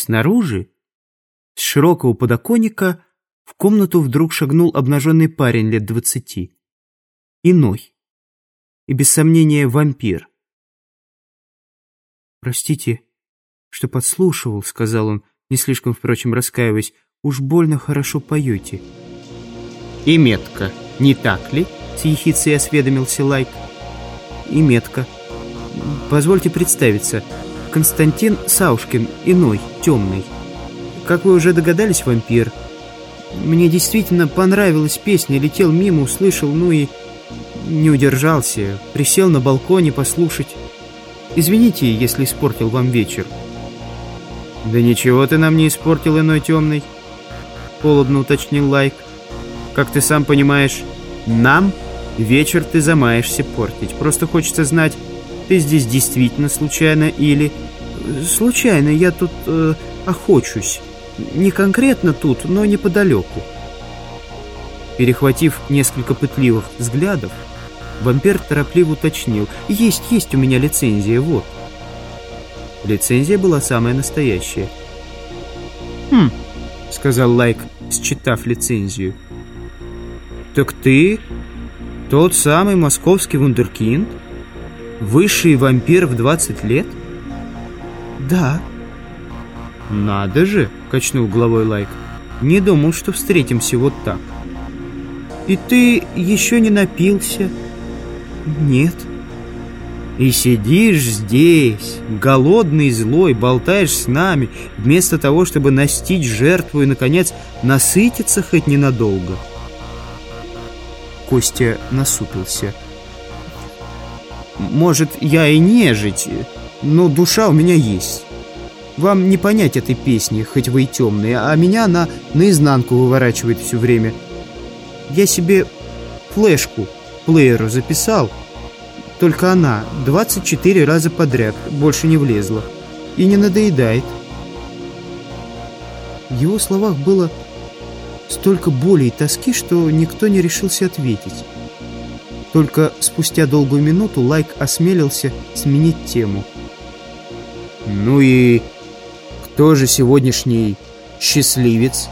Снаружи, с широкого подоконника, в комнату вдруг шагнул обнаженный парень лет двадцати. Иной. И без сомнения вампир. «Простите, что подслушивал», — сказал он, не слишком, впрочем, раскаиваясь. «Уж больно хорошо поете». «И метко, не так ли?» — с ехицей осведомился Лайк. «И метко. Позвольте представиться. Константин Саушкин, иной, темный. Как вы уже догадались, вампир. Мне действительно понравилась песня, летел мимо, услышал, ну и не удержался. Присел на балконе послушать. Извините, если испортил вам вечер». «Да ничего ты нам не испортил, иной темный», — холодно уточнил Лайк. «Как ты сам понимаешь, нам вечер ты замаешься портить. Просто хочется знать, ты здесь действительно случайно или...» «Случайно, я тут э, охочусь. Не конкретно тут, но неподалеку». Перехватив несколько пытливых взглядов, вампир торопливо уточнил. «Есть, есть у меня лицензия, вот». Лицензия была самая настоящая. «Хм», — сказал Лайк, считав лицензию. «Так ты тот самый московский вундеркинд? Высший вампир в 20 лет?» «Да». «Надо же!» — качнул головой Лайк. «Не думал, что встретимся вот так». «И ты еще не напился?» «Нет». И сидишь здесь, голодный злой, болтаешь с нами, вместо того, чтобы настичь жертву и, наконец, насытиться хоть ненадолго. Костя насупился. «Может, я и нежить, но душа у меня есть. Вам не понять этой песни, хоть вы и темные, а меня она наизнанку выворачивает все время. Я себе флешку плееру записал, только она 24 раза подряд больше не влезла. И не надоедает. В его словах было столько боли и тоски, что никто не решился ответить. Только спустя долгую минуту Лайк осмелился сменить тему. «Ну и кто же сегодняшний счастливец?»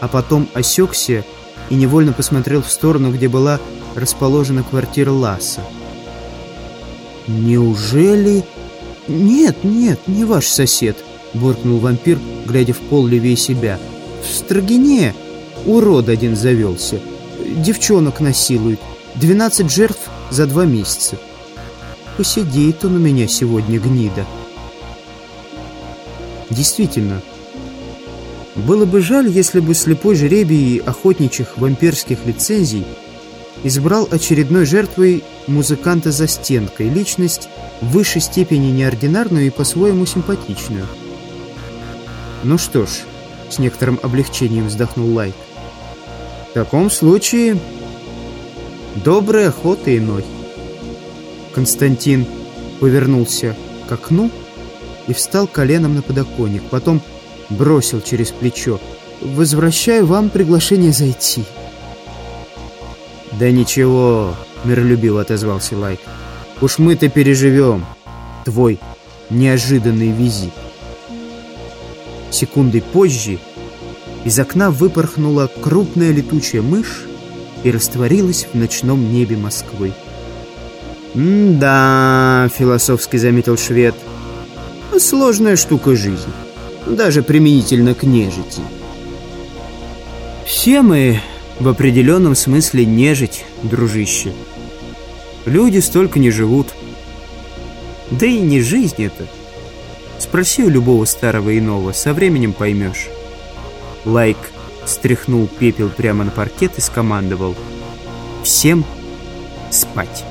А потом осекся и невольно посмотрел в сторону, где была расположена квартира Ласса. «Неужели...» «Нет, нет, не ваш сосед», — буркнул вампир, глядя в пол левее себя. «В Строгине урод один завелся. Девчонок насилует. Двенадцать жертв за два месяца. Посидеет он у меня сегодня, гнида». Действительно, было бы жаль, если бы слепой жребий охотничьих вампирских лицензий избрал очередной жертвой музыканта за стенкой, личность в высшей степени неординарную и по-своему симпатичную. «Ну что ж», — с некоторым облегчением вздохнул Лайк, «в таком случае доброй охоты иной». Константин повернулся к окну и встал коленом на подоконник, потом бросил через плечо. «Возвращаю вам приглашение зайти». «Да ничего», — миролюбиво отозвался Лайк. «Уж мы-то переживем твой неожиданный визит». Секундой позже из окна выпорхнула крупная летучая мышь и растворилась в ночном небе Москвы. «Да», — философски заметил швед, — «сложная штука жизнь, даже применительно к нежити». «Все мы в определенном смысле нежить, дружище. Люди столько не живут. Да и не жизнь это. Спроси у любого старого иного, со временем поймешь. Лайк стряхнул пепел прямо на паркет и скомандовал. Всем спать.